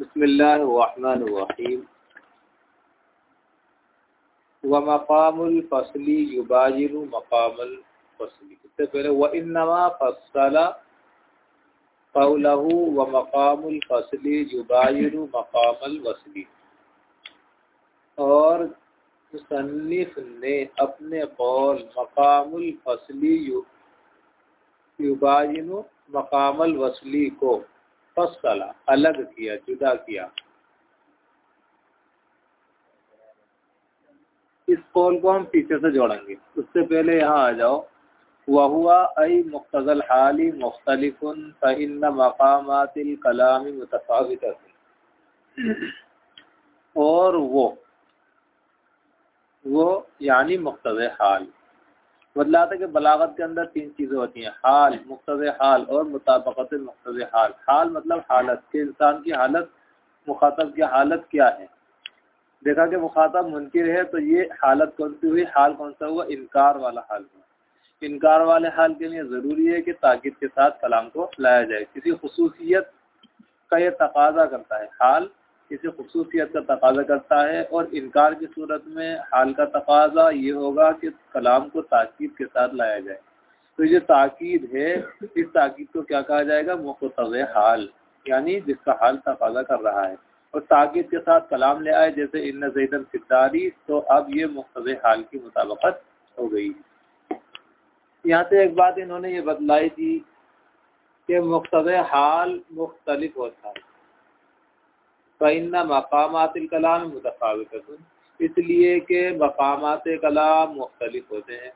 बसमीम व मकामुल फसली युबाजिन मकामुल इससे पहले, व इन्नमा फसला कौलहू व मकामुल फसली युबाजिन और मुसन्फ ने अपने कौल मकामुल फसली युबाजिन को फसला, अलग किया, जुदा किया। इस कौल को हम पीछे से जोड़ेंगे? उससे पहले यहाँ आ जाओ। वहुआ अई मुख्तल हाली मुख्तलिफन फ़िन मकामातिल कलामी मुतफावित और वो वो यानी मुख्तज हाल। बदला था कि बलागत के अंदर तीन चीज़ें होती हैं, हाल, मुख्तज हाल और मुताबकत मुख्तज हाल। हाल मतलब हालत, के इंसान की हालत, मुखातब की हालत क्या है? देखा कि मुखातब मुनकर है तो ये हालत कौन सी हुई? हाल कौन सा हुआ? इनकार वाला हाल हुआ। इनकार वाले हाल के लिए ज़रूरी है कि ताकिद के साथ कलाम को लाया जाए। किसी खसूसियत का ये तकाजा करता है। हाल किसी खसूसियत का तकाजा करता है और इनकार की सूरत में हाल का तकाजा ये होगा कि कलाम को ताकीद के साथ लाया जाए। तो ये ताकीद है, इस ताकीद को क्या कहा जाएगा? मुख्तव हाल, यानी जिसका हाल तकाजा कर रहा है। और ताकिद के साथ कलाम ले आए, जैसे इन जैदन सिद्दारी तो अब ये मुख्तज हाल की मुताबकत हो गई। यहाँ से एक बात इन्होंने ये बतलाई थी कि मुख्तज हाल मुख्तलिफ़ होता है। फ़ैन मकामात कलाम मुतफ़ावत इसलिए कि मकामात कलाम मुख्तलिफ़ होते हैं।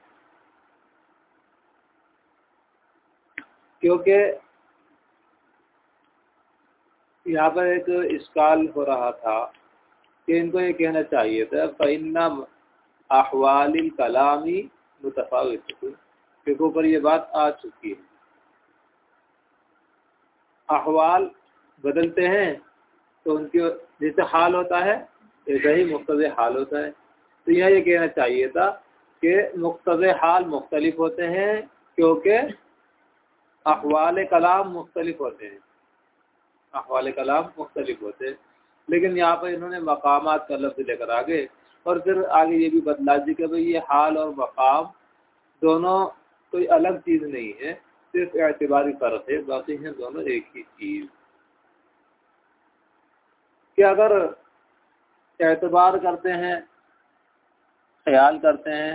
क्योंकि यहाँ पर एक इसकाल हो रहा था कि इनको ये कहना चाहिए था फ़ैन्ना अहवाल कलामी मुतफ़ावत के ऊपर ये बात आ चुकी है। अहवाल बदलते हैं तो उनके जैसे हाल होता है, ऐसा ही मुख्तज हाल होता है। तो यह ये कहना चाहिए था कि मुख्तज हाल मुख्तलिफ़ होते हैं क्योंकि अखवाल कलाम मुख्तलिफ़ होते हैं। अखवाल कलाम मुख्तलिफ़ होते हैं। लेकिन यहाँ पर इन्होंने मकाम का लफ्ज़ लेकर आ गए और फिर आगे ये भी बदला दी कि भाई ये हाल और मकाम दोनों कोई अलग चीज़ नहीं है, सिर्फ़ एतबारी फ़र्क है, बाकी हैं दोनों एक ही चीज़। कि अगर एतबार करते हैं, ख्याल करते हैं,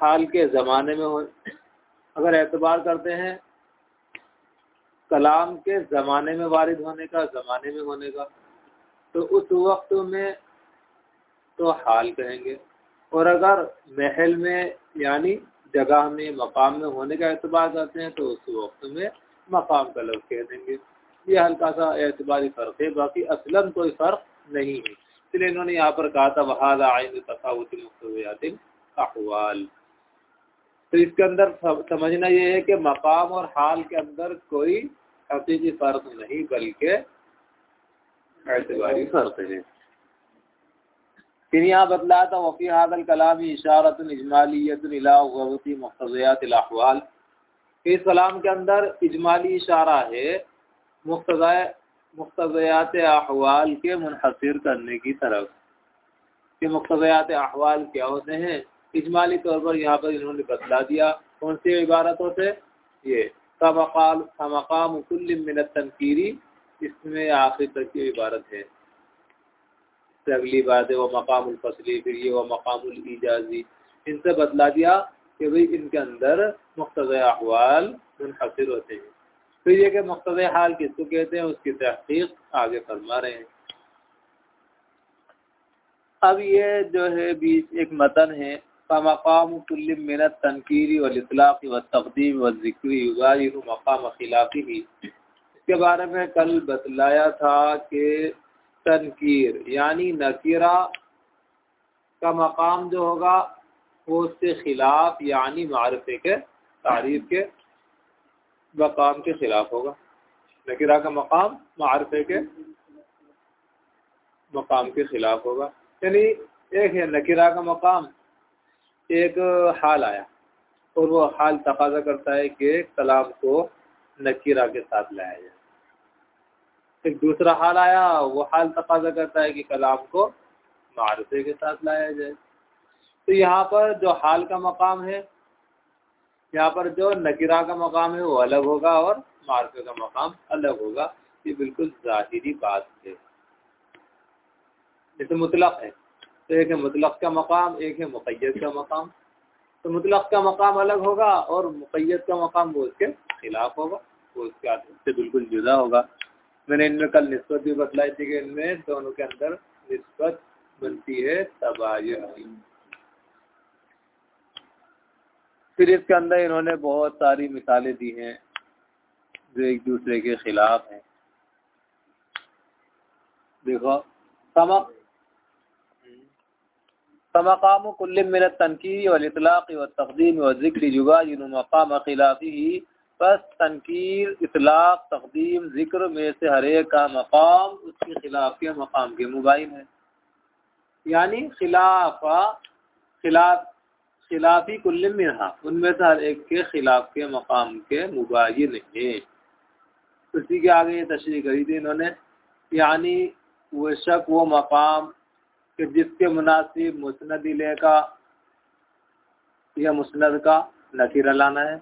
हाल के ज़माने में हो, अगर एतबार करते हैं, कलाम के ज़माने में वारिद होने का, ज़माने में होने का तो उस वक्त में तो हाल कहेंगे। और अगर महल में, यानी जगह में, मकाम में होने का एतबार करते हैं तो उस वक्त में मकाम का लफ्ज़ कह देंगे। ये हल्का सा एतबारी फ़र्क है, बाकी असलन कोई फ़र्क नहीं है। इसलिए इन्होंने यहाँ पर कहा था, वहाद आइन तफावत अहवाल। तो इसके अंदर समझना ये है कि मकाम और हाल के अंदर कोई हकीकी फ़र्क नहीं, बल्कि एतबारी फ़र्क है। फिर यहाँ बतलाया था, वफ़ी हादल कलामी इशारत मुख्तज़यात अहवाल। इस कलाम के अंदर इजमाली इशारा है मुख्तज़यात अहवाल के मुनहसर करने की तरफ़। कि मुख्तज़यात अहवाल क्या होते हैं? इजमाली तौर पर यहाँ पर इन्होंने बतला दिया। कौन सी इबारतों से ये तमकाल मिनत तनकीरी। इसमें आखिर तक की इबारत है। अगली बात है, वह मकाम फिर ये वह मकाम इनसे बदला दिया कि भाई इनके अंदर मुख्तज़ अहवाल मुनहसर होते हैं। तो ये कि मुख्तज हाल किसको कहते हैं, उसकी तहकीक आगे फरमा रहे हैं। अब ये जो है बीच एक मतन है मकाम कुल्ल मिनत तनकीरी वलाक़ी व तकदीम व ज़िक्री मकाम खिलाफ़ी ही इसके बारे में कल बतलाया था कि तनकीर यानी नकीरा का मकाम जो होगा, वो उसके खिलाफ यानी मारफे के तारीफ़ के मकाम के खिलाफ होगा। नकीरा का मकाम मारफे के मकाम के खिलाफ होगा। यानी एक है नकीरा का मकाम, एक हाल आया। और वो हाल तकाजा करता है कि कलाम को नकीरा के साथ लाया जाए। एक दूसरा हाल आया, वो हाल तकाजा करता है कि कलाम को मारफे के साथ लाया जाए। तो यहाँ पर जो हाल का मकाम है यहाँ पर जो नकिरा का मकाम है वो अलग होगा और मारफे का मकाम अलग होगा। ये बिल्कुल जाहिरी बात है। जैसे मुतलक है तो एक है मुतलक का मकाम, एक है मुक़ैद का मकाम। तो मुतलक का मकाम अलग होगा और मुक़ैद का मकाम वो उसके खिलाफ होगा, वो उसके से बिल्कुल जुदा होगा। मैंने इनमें कल नस्बत भी बतलाई थी कि इनमें दोनों के अंदर नस्बत बनती है तबायन फिर इसके अंदर इन्होंने बहुत सारी मिसालें दी हैं जो एक दूसरे के खिलाफ हैं। देखो समक समकाम कुल्ल मिन तनकीर वलाक़ व तकदीम व ज़िक्र जुबाजिन मकाम खिलाफ़ी बस तनकीर, इतलाक़, तकदीम, ज़िक्र में से हर एक का मकाम उसके खिलाफ के मकाम के मुबाइन है। यानी खिलाफा, खिलाफ खिलाफी कुल्ल मिनहा उनमें से हर एक के खिलाफ के मकाम के मुबाइन है। उसी के आगे ये तशरी करी थी इन्होंने, यानी वो शक, वो मकाम कि जिसके मुनासिब मुस्ंद इले का या मुस्ंद का नकीरा लाना है।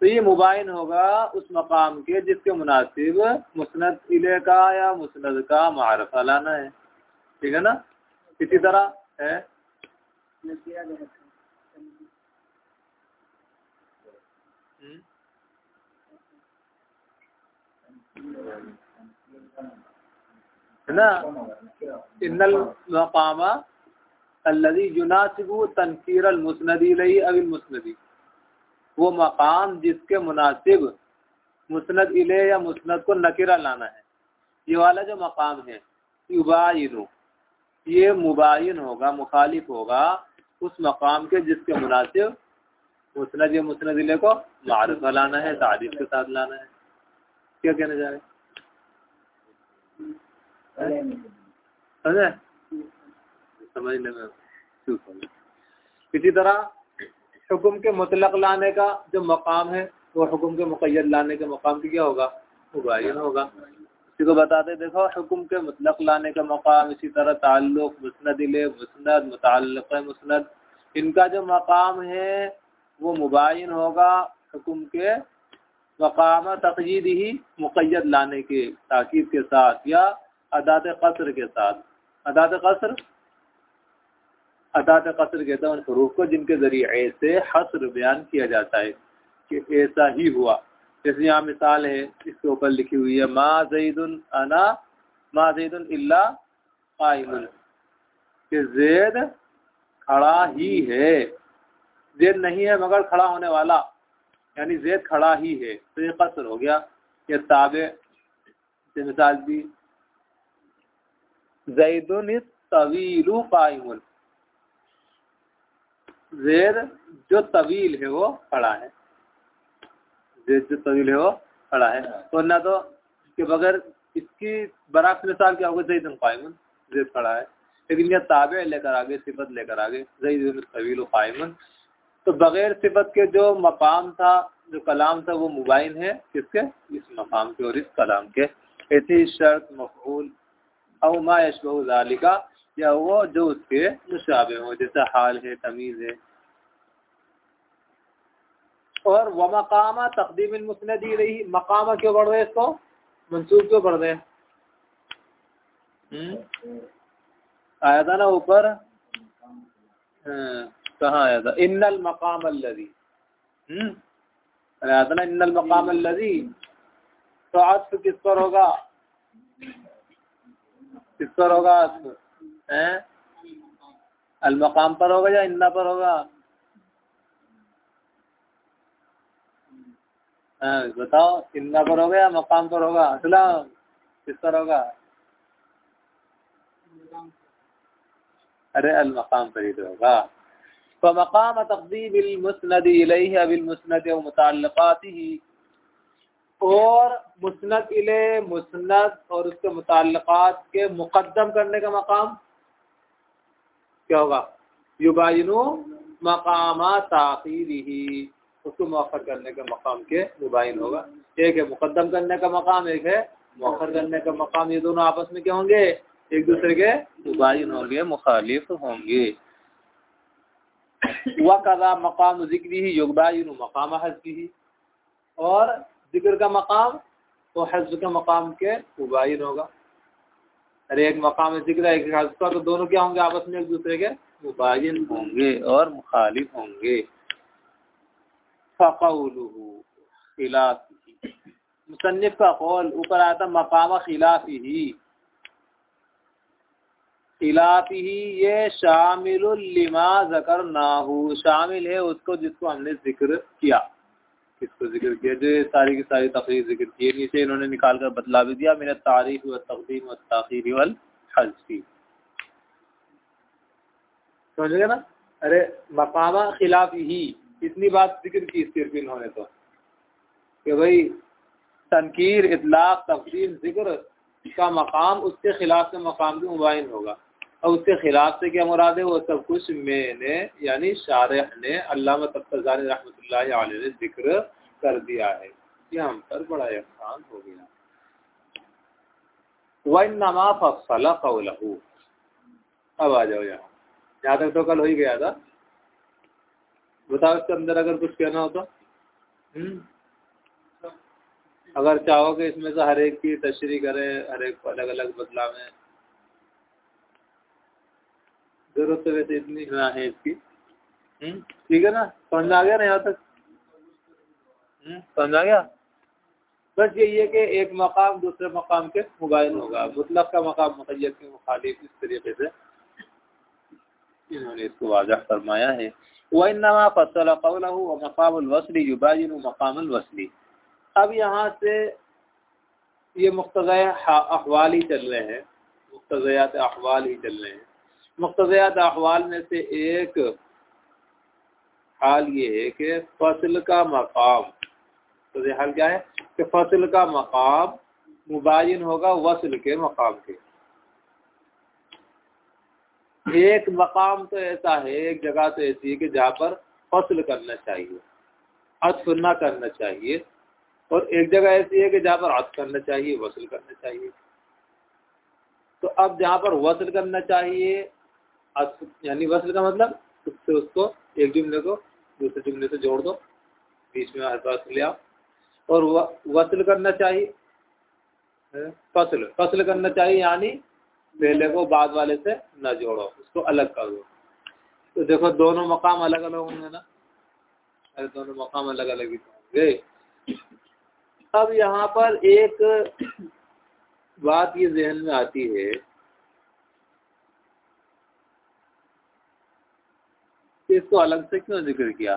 तो ये मुबाइन होगा उस मकाम के जिसके मुनासिब मुस्ंद इले का या मुस्ंद का मारफा लाना है। ठीक है ना? इसी तरह, है? है ना तनकीर मुसनदी वो मकाम जिसके मुनासिब मुस्ंद इले या मुस्ंद को नकीरा लाना है ये वाला जो मकाम है युबाइनु ये मुबाइन होगा मुखालिफ होगा उस मकाम के जिसके मुनासिब मुस्ंद या मुस्ंद इले को मारूफा लाना है, तारीफ़ के साथ लाना है। क्या कहना चाह रहे समझे? समझने में इसी तरह हुक्म के मुतलक लाने का जो मकाम है, वो हुक्म के मुक़ैद लाने के मकाम की क्या होगा? मुबाइन होगा। इसी को बताते, देखो, हुक्म के मुतलक लाने का मकाम, इसी तरह ताल्लुक मुस्ंद मुस्ंद मुतल मुस्ंद इनका जो मकाम है, वो मुबाइन होगा हुक्म के मकाम, तकजीद ही मुक़ैद लाने के, ताकीद के साथ, या अदात कसर के साथ। अदात कसर अदात कसर कहते हैं उन हरूफ को जिनके ज़रिए से हसर बयान किया जाता है कि ऐसा ही हुआ। जैसे यहाँ मिसाल है, इसके ऊपर लिखी हुई है, मा जईदुन अना, मा जईदुन इल्ला कायमुन कि जैद खड़ा ही है। जैद नहीं है मगर खड़ा होने वाला। यानी जैद खड़ा ही है। तो ये कसर हो गया। ये ताबे से मिसाल दी। जैदुन तवीलु कायमुन जेर जो तवील है वो खड़ा है। जो तवील है वो खड़ा है। तो ना तो के बगैर इसकी बराक मिसाल क्या होगा जैदुन कायमुन जेर खड़ा है। लेकिन यह ताबे लेकर आगे सिफत लेकर आगे जैदुन तवील कायमुन। तो बगैर सिफत के जो मकाम था जो कलाम था वो मुबाइन है किसके? इस मकाम के और इस कलाम के। ऐसी शर्त मफूल अवमा यशबह का या वो जो उसके मुशाबे हो जैसे हाल है तमीज़ है और व मकामा तकदीम मुस्दी रही। मकामा क्यों बढ़ रहे इसको? मंसूब क्यों बढ़ रहे हम्म? आया था ना ऊपर? हाँ, कहाँ आया था? इन्नल मकाम अल्लजी। हम्म? आया था ना इन्नल मकाम अल्लजी? तो आज किस पर होगा? किस पर होगा अलमकाम पर होगा या इन्ना पर होगा? हाँ बताओ इन्ना पर होगा या मकाम पर होगा? असला किस पर होगा? अरे, अलमकाम पर ही तो होगा। तो मकाम तकदीम मुस्नद अबिलमुस्नद मुतलक़ाती और मुस्नद इले मुस्नद और उसके मुतलक़ात के मुकदम करने का मकाम क्या होगा? युबाइनो मकाम ताखीर उसको मौखर करने के मकाम के मुबाइन होगा। एक है मुकदम करने का मकाम, एक है मौखर करने का मकाम। ये दोनों आपस में क्या होंगे? एक दूसरे के मुबाइन होंगे, मुखालिफ होंगे। वह कदा मकाम ज़िक्र ही युगबाइन मकाम हजबी ही। और ज़िक्र का मकाम तो हजब के मकाम के मुबाइन होगा। अरे एक मकाम ज़िक्र एक हजब का तो दोनों क्या होंगे? आपस में एक दूसरे के मुबाइन होंगे और मुखालिफ होंगे। खिलाफ मुसनफ़ का कौल ऊपर आया था मकाम खिलाफ ही खिलाफ ही ये शामिल लिमा जकर नाहू शामिल है उसको जिसको हमने ज़िक्र किया किसको ज़िक्र किया जो सारी की सारी तकरीर ज़िक्र की नीचे इन्होंने निकाल कर बदला भी दिया मेरा तारीफ़ व तकदीम व तखीर वल हजफी समझ गए ना अरे मकामा खिलाफ ही इतनी बात ज़िक्र की सिर्फ़ इन्होंने तो। कि भाई, तनकीर, इतलाक, तफसील, ज़िक्र का मकाम उसके खिलाफ से मकाम के मुबाइन होगा। और उसके खिलाफ से क्या मुराद है? वो सब कुछ मैंने, यानी शारह ने अल्लाह रहमत ने ज़िक्र कर दिया है। ये हम पर बड़ा एहसान हो गया। वन नमा फला अब आ जाओ यहाँ। यहाँ तक तो कल हो ही गया था। बताओ इसके अंदर अगर कुछ कहना हो तो। हम्म? अगर चाहो कि इसमें से हर एक की तशरी करें हर एक को अलग अलग बदला में ज़रूरत तो वैसे इतनी ना है इसकी। हम्म? ठीक है ना? समझ आ गया ना यहाँ तक? हम्म? समझ आ गया? बस यही है कि एक मकाम दूसरे मकाम के मुबाइन होगा। मुतलक का मकाम मुखैद के मुखालिफ इस तरीके से। इन्होंने इसको वाजह फरमाया है। वनमा फ़सल कौल मकाम वसली युबाजिन मकाम अब यहाँ से ये मुख्तज़ अहवाल ही चल रहे हैं। मुख्तज़यात अहवाल ही चल रहे हैं। मुख्तज़यात अहवाल में से एक हाल ये है कि फ़सल का मकाम तो हाल क्या है? कि फ़सल का मकाम मुबाइन होगा वसल के मकाम के। एक मकाम तो ऐसा है, एक जगह तो ऐसी है कि जहाँ पर फ़सल करना चाहिए अतफ ना करना चाहिए, और एक जगह ऐसी है कि जहाँ पर अतफ करना चाहिए वसल करना चाहिए। तो अब जहाँ पर वसल करना चाहिए यानी वसल का मतलब उससे उसको एक जुमले को दूसरे जुमले से जोड़ दो, बीच में हर पास ले आओ, और वसल करना चाहिए फ़सल फ़सल करना चाहिए, यानी पहले को बाद वाले से न जोड़ो, उसको अलग कर दो। तो देखो, दोनों मकाम अलग अलग होंगे ना? अरे, दोनों मकाम अलग अलग ही होंगे। अब यहाँ पर एक बात ये जहन में आती है इसको अलग से क्यों ज़िक्र किया?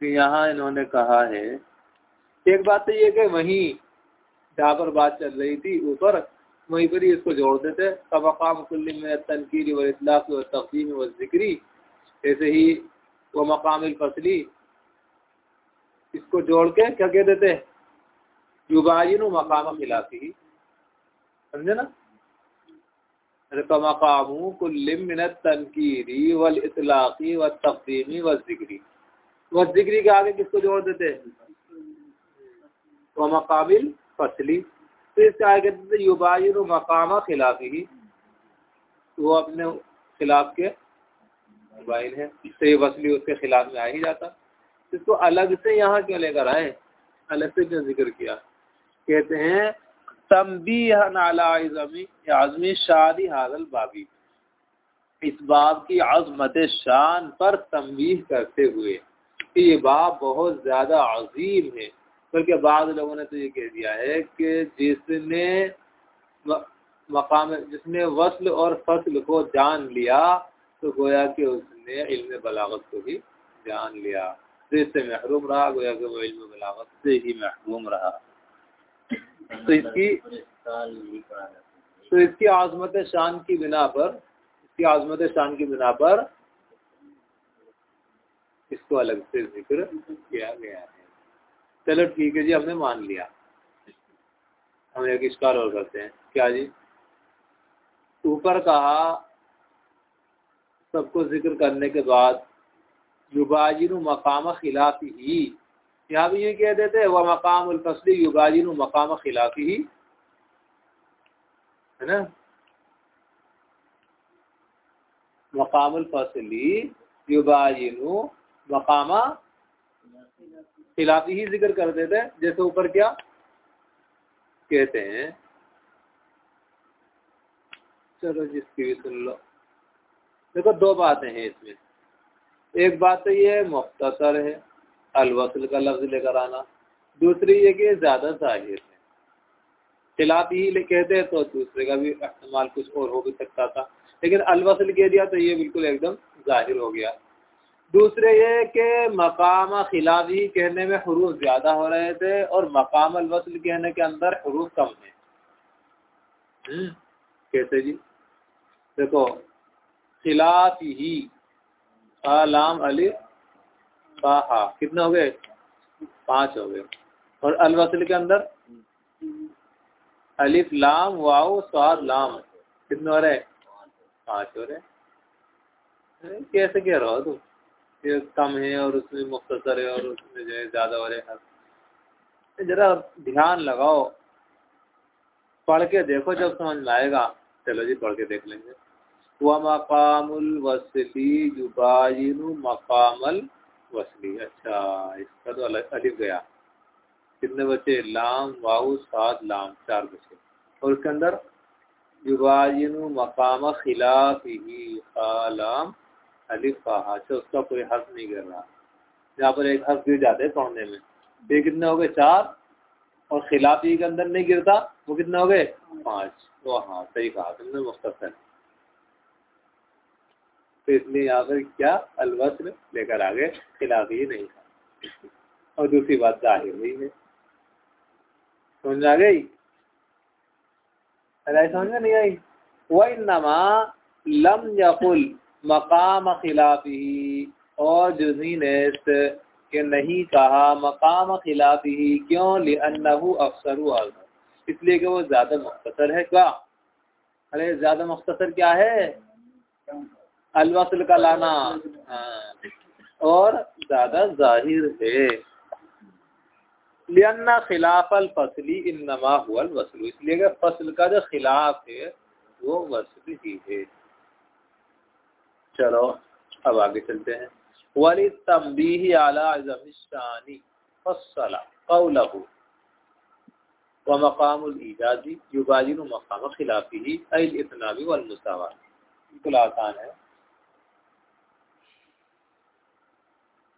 कि यहाँ इन्होंने कहा है, एक बात तो ये कि वहीं जहाँ पर बात चल रही थी ऊपर वहीं पर ही इसको जोड़ देते। तबकाम कुल्ली में तनकीर व इतलाक व तकदीम व जिक्री। ऐसे ही व मकाम फसली। इसको जोड़ के क्या कह देते युगाइन मकाम खिलाफी। समझे ना? मकाम तनकीरी इतलाकी व तकदीमी व जिक्री। व जिक्री के आगे किसको जोड़ देते व मकाबिल फसली। तो इससे आगे कहते थे युबाइन मकामा खिलाफ ही। वो अपने खिलाफ के मुबाइन है। तो ये वसली उसके खिलाफ में आ ही जाता। इसको अलग से यहाँ क्यों लेकर आए? अलग से क्यों ज़िक्र किया? कहते हैं तम्बी आजमी शादी हाजल बाबी। इस बाब की आजमत शान पर तम्बीह करते हुए ये बाब बहुत ज़्यादा अजीम है। बल्कि बाद लोगों ने तो ये कह दिया है कि जिसने मकाम, जिसने वसल और फ़सल को जान लिया तो गोया कि उसने इल्म बलागत को भी जान लिया। तो इससे महरूम रहा, गोया कि वो इल्म बलागत से ही महरूम रहा। तो इसकी तो इसकी आजमत शान की बिना पर, इसकी आजमत शान की बिना पर इसको अलग से ज़िक्र किया गया है। चलो ठीक है जी, हमने मान लिया। हम एक इसकार और करते हैं। क्या जी? ऊपर कहा, सबको ज़िक्र करने के बाद युबाजिन मकाम खिलाफ ही। यहाँ भी यूँ कह देते वह मकाम उलफसली युगाजिन मकाम खिलाफी ही। है ना? मकाम उलफसली युगाजिन मकामा खिलाफी ही ज़िक्र कर देते जैसे ऊपर क्या कहते हैं। चलो जिसकी भी सुन लो। देखो, दो बातें हैं इसमें। एक बात तो ये मुख्तसर है, अलवसल का लफ्ज लेकर आना। दूसरी ये कि ज़्यादा ज़ाहिर है। खिलाफ ही कहते तो दूसरे का भी इस्तेमाल कुछ और हो भी सकता था। लेकिन अलवसल कह दिया तो ये बिल्कुल एकदम ज़ाहिर हो गया। दूसरे ये कि मकाम खिलाफी कहने में हरूफ ज़्यादा हो रहे थे और मकाम अलवसल कहने के अंदर हरूफ कम है हम्म, कैसे जी? देखो खिलाफ ही लाम अली हा कितने हो गए? पाँच हो गए। और अलवसल के अंदर? अलिफ लाम वाओ स्वाद लाम। कितने हो रहे? पाँच हो रहे। कैसे कह रहा हो तुम ये कम है और उसमें मुख्तसर है और उसमें जो है ज़्यादा हो रहे जरा ध्यान लगाओ। पढ़ के देखो जब समझ में आएगा। चलो जी, पढ़ के देख लेंगे। वह मकामुल वसली जुबाइन मकामल वसली। अच्छा इसका तो अलग अलिफ गया। कितने बचे? लाम वाहू सात, लाम, चार बचे। और उसके अंदर युबाइन मकाम खिलाफ ही लाम अलिफ कहा अच्छा उसका कोई हर्फ नहीं कर रहा। यहाँ पर एक हर्फ गिर जाते हैं पढ़ने में। ये कितने हो गए? चार। और खिलाफी के अंदर नहीं गिरता, वो कितने हो गए? पाँच। तो हाँ सही कहा तुमने मुख्तर तो इसलिए यहाँ पर क्या? अलवस्त्र लेकर आ गए खिलाफ ही नहीं था। और दूसरी बात ज़ाहिर हुई है। समझ आ गई? अरे समझ में नहीं आई? वही नमा लम यकुल। मकाम खिलाफी। और जुजी ने के नहीं कहा, मकाम खिलाफी क्यों? लिअन्नहु अफसरु इसलिए कि वो ज़्यादा मुख्तर है क्या? अरे, ज़्यादा मुख्तर क्या है? अलवसल का लाना। हाँ। और ज़्यादा ज़ाहिर है। लियन्ना खिलाफ अल फसली इन नमा हुआ वसलू। इसलिए फ़सल का जो खिलाफ है, वो वसल ही है। चलो, अब आगे चलते हैं। वली तंबी आला शानी फसला कौलहू। व मकाम ईजाजी युबाजिन मकाम खिलाफी इतनाबी वलमसावा बिल्कुल आसान है।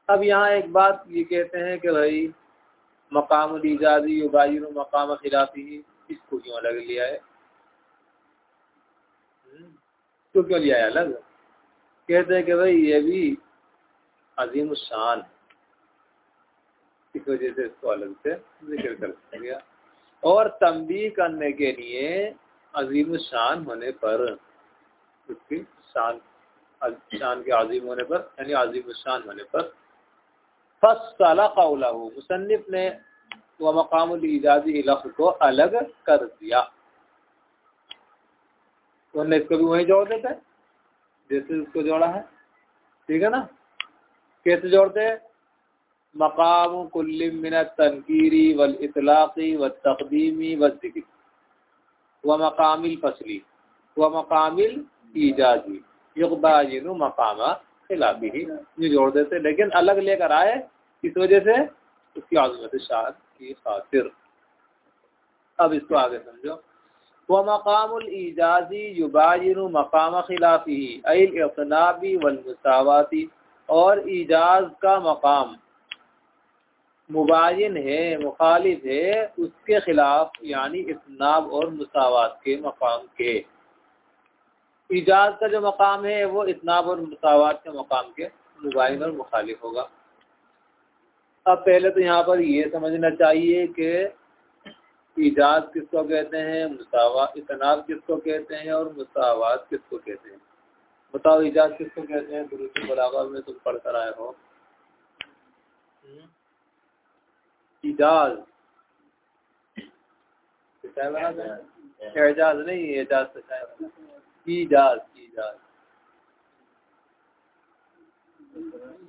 अब यहाँ एक बात ये कहते हैं कि भाई मकाम ईजाजी युबाजिन मकाम खिलाफी इसको क्यों अलग लिया है? तो क्यों लिया है अलग? कहते हैं कि भाई ये भी अजीम शान है। इस वजह से इसको अलग से ज़िक्र कर दिया और तंबी करने के लिए अजीम शान होने पर, उसकी शान शान के अजीम होने पर, यानी अजीम शान होने पर फसला कौला मुसनफ़ ने वह मकाम इजाजी लफ्ज़ को अलग कर दिया। वरना इसको भी वहीं जोड़ देते जैसे उसको जोड़ा है, ठीक है ना? कैसे जोड़ते हैं? मकाम कुल्लिमिन तनकीरी वल इतलाक़ी व तकदीमी व ज़िक्र। व मकामिल फसली, व मकामिल ईजाजी युगबाजिन मकामा खिलाफी ही। ये जोड़ देते लेकिन अलग लेकर आए, इस वजह से उसकी आजमत शाह की खातिर। अब इसको आगे समझो। व मकामुल ईजाजी युबाजिन मकाम खिलाफी अतनाबी वलमसावाती और ईजाज का मकाम मुबाइन है मुखालिफ है उसके खिलाफ यानी इतनाब और मसावत के मकाम के इजाज का जो मकाम है वो इतनाब और मसावत के मकाम के मुबाइन और मुखालिफ होगा अब पहले तो यहाँ पर ये समझना चाहिए कि इजाज किसको कहते हैं मुसावा इतनाब किसको कहते हैं और मुसावत किसको कहते हैं? बताओ इजाज किसको कहते हैं? दुरुस्त बराबर में तुम पढ़ कर आए हो। हम्म? इजाज एजाज नहीं एजाज तो ईजाज ईजाज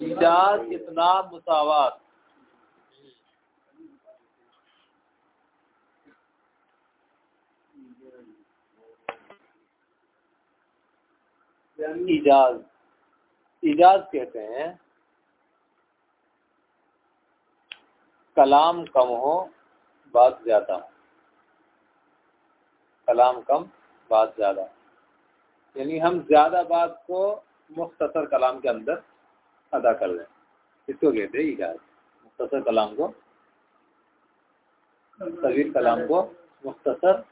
ईजाज इतना मुसावात। इजाज। इजाज कहते हैं, कलाम कम हो, बात ज़्यादा हो। कलाम कम, बात ज़्यादा यानी हम ज़्यादा बात को मुख्तसर कलाम के अंदर अदा कर लें इसको कहते हैं इजाज। मुख्तसर कलाम को तवील कलाम को मुख्तसर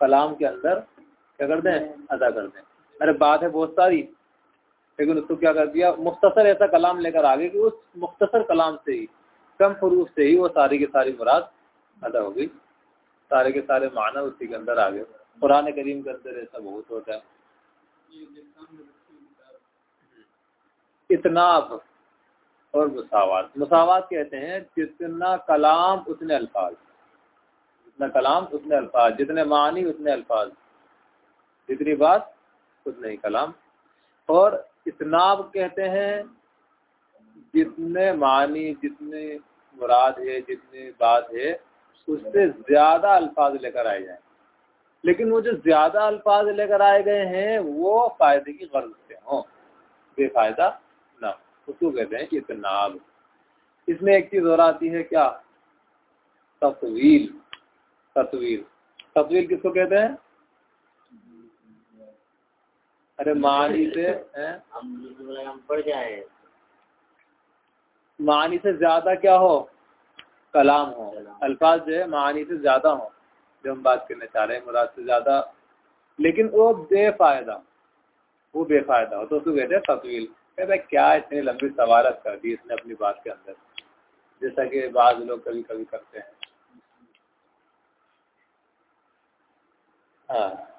कलाम के अंदर क्या कर दें? अदा कर दें। अरे बात है बहुत सारी। लेकिन उसको क्या कर दिया? मुख्तसर ऐसा कलाम लेकर आ गए कि उस मुख्तसर कलाम से ही, कम फरूफ से ही वो सारी की सारी मुराद अदा हो गई। सारे के सारे माना उसी के अंदर आ गए। पुराने करीम के अंदर ऐसा बहुत होता है। इतनाब और मुसावत। मुसावत कहते हैं जितना कलाम उतने अल्फाज। जितना कलाम उतने अल्फाज। जितने मानी उतने अल्फाज। जितनी बात उतने ही कलाम। और इतनाब कहते हैं, जितने मानी, जितने मुराद है, जितने बात है, उससे ज़्यादा अल्फाज लेकर आए जाए। लेकिन वो जो ज़्यादा अल्फाज लेकर आए गए हैं, वो फ़ायदे की गर्ज से हों। बेफायदा ना उसको कहते हैं इतनाब। इसमें एक चीज़ और आती है क्या? तस्वीर तस्वीर तस्वीर किसको कहते हैं? अरे मानी से हम पढ़ जाए मानी से ज़्यादा क्या हो? कलाम हो। अल्फाज जो है मानी से ज़्यादा हो जो हम बात करने चाह रहे हैं मुराद से ज़्यादा। लेकिन वो बेफायदा वो बेफायदा हो। तो उसको कहते हैं तस्वीर कहते क्या इतनी लंबी सवालत कर दी इसने अपनी बात के अंदर। जैसा कि बाद लोग कभी कभी करते हैं। हाँ।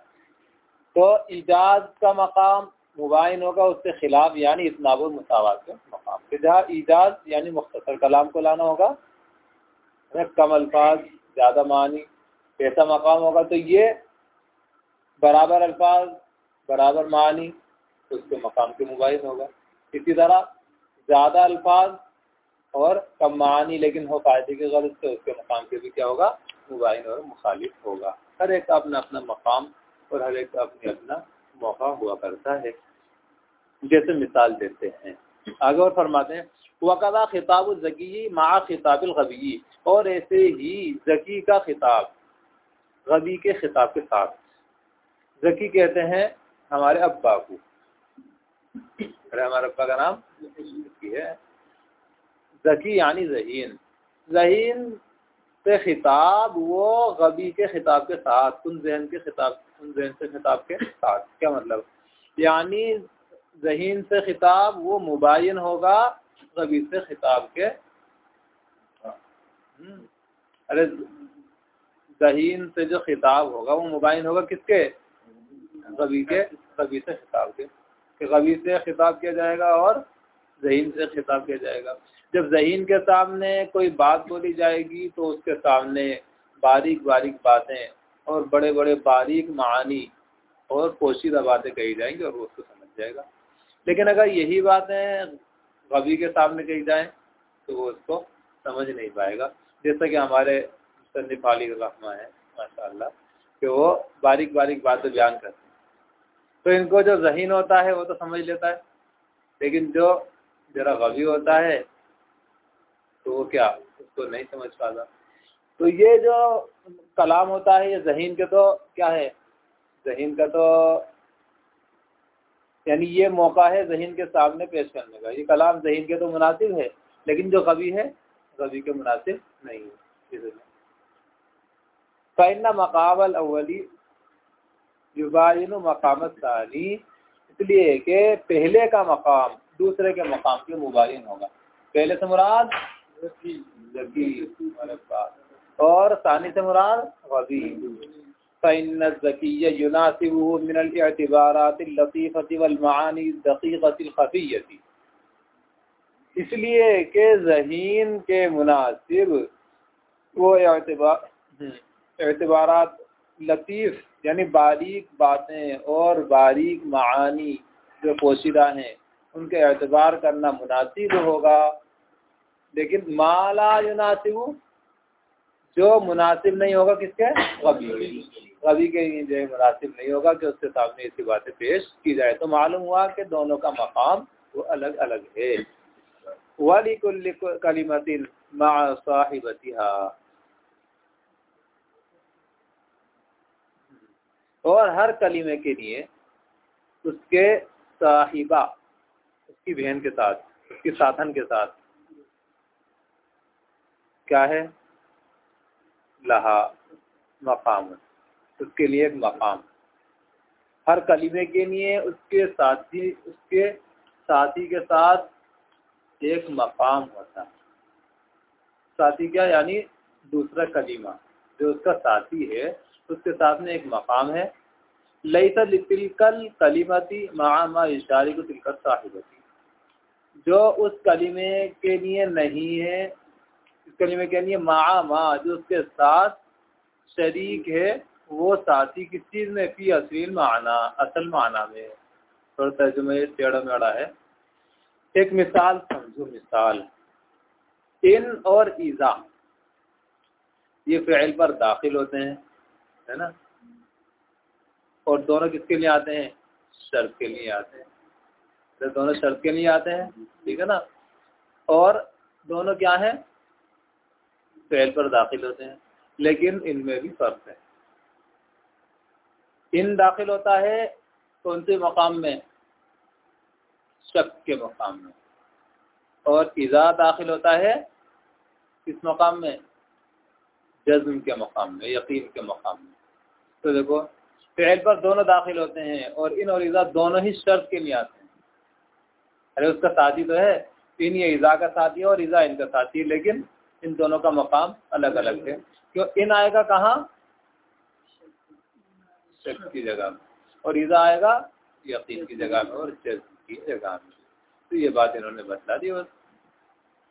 तो इजाज का मकाम मुबाइन होगा उसके खिलाफ, यानी इतनाब मसावत के मकाम जहाँ ईजाज यानी मुख्तर कलाम को लाना होगा कम अल्फाज, ज़्यादा मानी ऐसा मकाम होगा। तो ये बराबर अल्फाज, बराबर मानी तो उसके मकाम के मुबाइन होगा। इसी तरह ज़्यादा अल्फाज और कम मानी, लेकिन हो फ़ायदे के गलत से उसके मकाम के भी क्या होगा? मुबाइन और मुखालिफ होगा। हर एक अपना अपना मकाम और हर एक का अपनी अपना मौका हुआ करता है। जैसे मिसाल देते हैं। आगे और फरमाते हैं, वकदा खिताब जकी मा खिताबिल गबी और ऐसे ही जकी का खिताब, गबी के खिताब के साथ। जकी कहते हैं हमारे अब्बा को। अरे हमारे अब्बा का नाम जकी है। जकी यानी जहीन। जहीन से खिताब, वो गबी के खिताब के साथ, उन जहन के खिताब जहन से खिताब के साथ। क्या मतलब? यानी जहीन से खिताब वो मुबाइन होगा गबी से खिताब के हम्म, अरे जहीन से जो खिताब होगा वो मुबाइन होगा किसके? गबी के गबी से खिताब के। कि गबी से खिताब किया जाएगा और जहीन से खिताब किया जाएगा। जब जहीन के सामने कोई बात बोली जाएगी तो उसके सामने बारीक बारीक बातें और बड़े बड़े बारीक मानी और पोशीदा बातें कही जाएँगी और वो उसको समझ जाएगा। लेकिन अगर यही बातें कवि के सामने कही जाए तो वो उसको समझ नहीं पाएगा। जैसा कि हमारे संदीप अली रहमा है माशा कि वो बारीक बारीक बातें बयान करते हैं। तो इनको जो जहीन होता है, वो तो समझ लेता है। लेकिन जो जरा गवी होता है तो वो क्या, उसको नहीं समझ पाता। तो ये जो कलाम होता है, ये जहीन के तो क्या है? जहीन का तो यानी ये मौका है जहीन के सामने पेश करने का। ये कलाम जहीन के तो मुनासिब है, लेकिन जो कवि है, कवि के मुनासिब नहीं है। फ़ैना मकाबल अवली युबाइन मकामत सानी। इसलिए कि पहले का मकाम दूसरे के मकाम के मुबाइन होगा। पहले से मुराद? और सानी से मुराद गजी फ़ैन ज़किय युनासिब मिनल एतबारात लतीफ़ती वलमानी दक़ीक़ती खफ़ीयती। इसलिए के जहीन के मुनासिब वो एतबार एतबारात लतीफ़ यानी बारीक बातें और बारीक मानी जो पोशीदा हैं उनके एतबार करना मुनासिब होगा। लेकिन माला युनासिब जो मुनासिब नहीं होगा किसके? गबी कभी के जो मुनासिब नहीं होगा कि उसके सामने ऐसी बातें पेश की जाए। तो मालूम हुआ कि दोनों का मकाम वो अलग अलग है। वाली कलिमतिन साहिबतिहा। और हर कलीमे के लिए उसके साहिबा, उसकी बहन के साथ, उसके साधन के साथ क्या है? लहा मकाम उसके लिए एक मकाम हर कलीमे के लिए उसके साथी उसके साथी के साथ एक मकाम होता है। साथी क्या? यानी दूसरा कलीमा। जो उसका साथी है, उसके साथ में एक मकाम है। लई तिलकल कलीमती मा इशारी को तिलकर साहिबती। जो उस कलीमे के लिए नहीं है कलीमे के लिए मा मा, जो उसके साथ शरीक है, वो साथी किस चीज़ में? फ़ी असील माना, असल माना में। थोड़ा तर्जुमे टेढ़ा मेढ़ा है। एक मिसाल समझो, मिसाल। इन और ईज़ा। ये फ़ैल पर दाखिल होते हैं, है ना? और दोनों किसके लिए आते हैं? शर्त के लिए आते हैं। तो दोनों शर्त के लिए आते हैं, ठीक है ना? और दोनों क्या है? फैल पर दाखिल होते हैं, लेकिन इनमें भी फ़र्क है। इन दाखिल होता है कौन से मकाम में? शक के मकाम में। और इज़ा दाखिल होता है किस मकाम में? जज्म के मकाम में, यकीन के मकाम में। तो देखो फेल पर दोनों दाखिल होते हैं और इन और इज़ा दोनों ही शर्त के लिए आते हैं। अरे उसका साथी तो है, इन ये इज़ा का साथी है और इज़ा इनका साथी है, लेकिन इन दोनों का मकाम अलग अलग है। क्यों? इन आएगा कहाँ? शक की जगह और इज़ा आएगा? यकीन की जगह में और जज्म की जगह में। तो ये बात इन्होंने बता दी बस।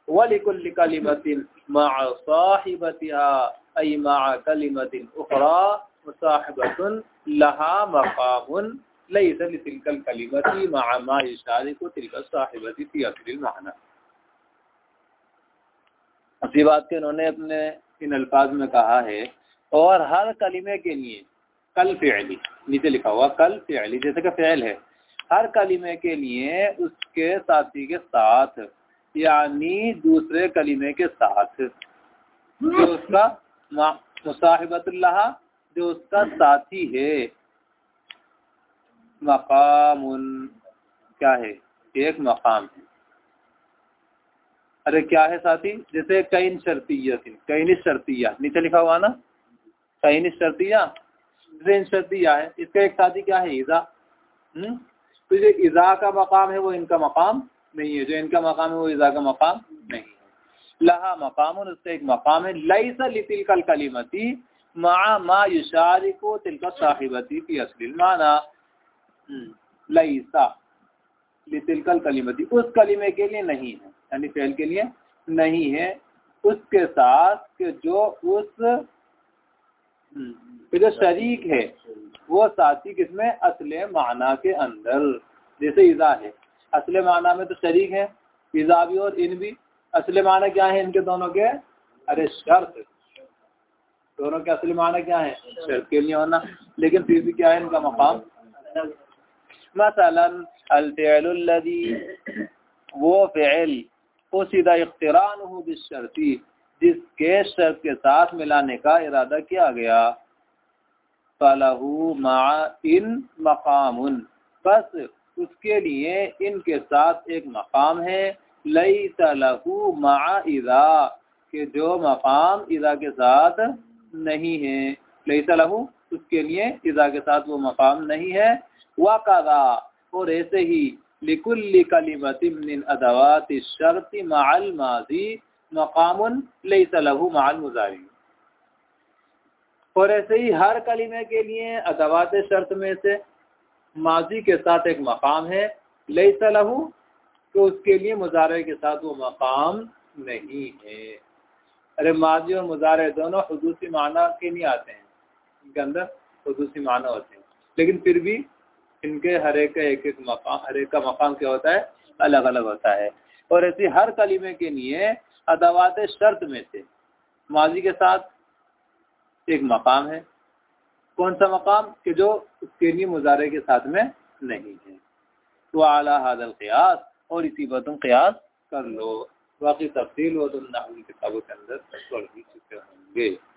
वलिकुल्ल कलिमतिन मा साहिबतिहा अय मा कलिमतिन उखरा मुसाहबतुन लहा मकामुन। लईस लितिलकल कलिमती मा मा युशारिकु तिलका साहिबती फ़ी असलिल माना। इसी बात के उन्होंने अपने इन अल्फाज में कहा है, और हर कलिमे के लिए, कल फ़ियली नीचे लिखा हुआ, कल फ़ियली जैसे का फ़ैल है, हर कलिमे के लिए उसके साथी के साथ, यानी दूसरे कलिमे के साथ, जो उसका मुसाहिबतुल्लाह, जो उसका साथी है मकाम क्या है, एक मकाम है। अरे क्या है साथी? जैसे कई शर्तिया थी। कई शर्तिया। नीचे लिखा हुआ ना? कई शर्तिया। जैसे शर्तिया है। इसका एक साथी क्या है? ईजा हम्म? तो जो ईजा का मकाम है वो इनका मकाम नहीं है। जो इनका मकाम है वो ईजा का मकाम नहीं है। लहा मकाम उसका एक मकाम है। लई सा लितिल कल कलीमती मा मा युशारिको तिलका साहिबती की असलिल माना। हम्म, लईसा लितिलकल कलीमती। उस कलीमे के लिए नहीं है। यानी फेल के लिए नहीं है। उसके साथ कि जो उस हम्म, जो शरीक है वो साथी किसमें? असले माना के अंदर। जैसे ईजा है। असले माना में तो शरीक है ईजा भी और इन भी। असले माना क्या है इनके दोनों के? अरे शर्त। दोनों के असली माना क्या है? शर्त के लिए होना। लेकिन फिर भी क्या है इनका मकाम मसलन वो फ़ैल सीधा इख्तरान हो शर्ती जिसके शर्त के साथ मिलाने का इरादा किया गया। फलहू मा इन मकाम बस उसके लिए इनके साथ एक मकाम है। लई तलहू मा इज़ा के जो मकाम इज़ा के साथ नहीं है। लईसा लहू, उसके लिए इजा के साथ वो मकाम नहीं है। वाकदा, और ऐसे ही लिकुल्ली कलिमतिन अदवात शर्त माल माजी मकाम लईसा लहू माल मुजारी और ऐसे ही हर कलीमे के लिए अदवात शर्त में से माजी के साथ एक मकाम है लईसा लहू तो उसके लिए मुजारे के साथ वो मकाम नहीं है अरे माजी और मुजारे दोनों खदूसी माना के नहीं आते हैं इनके अंदर खदूसी माना होते हैं लेकिन फिर भी इनके हर एक का एक एक मकाम हर एक का मकाम क्या होता है? अलग अलग होता है। और ऐसी हर कलीमे के लिए अदावत शर्त में से माजी के साथ एक मकाम है। कौन सा मकाम? कि जो उसके लिए मुजारे के साथ में नहीं है। तो आला हादल क्यास, और इसी पर तुम क़यास कर लो। बाकी तफसील वो तुम नाहू किताबों के अंदर पढ़ भी चुके होंगे।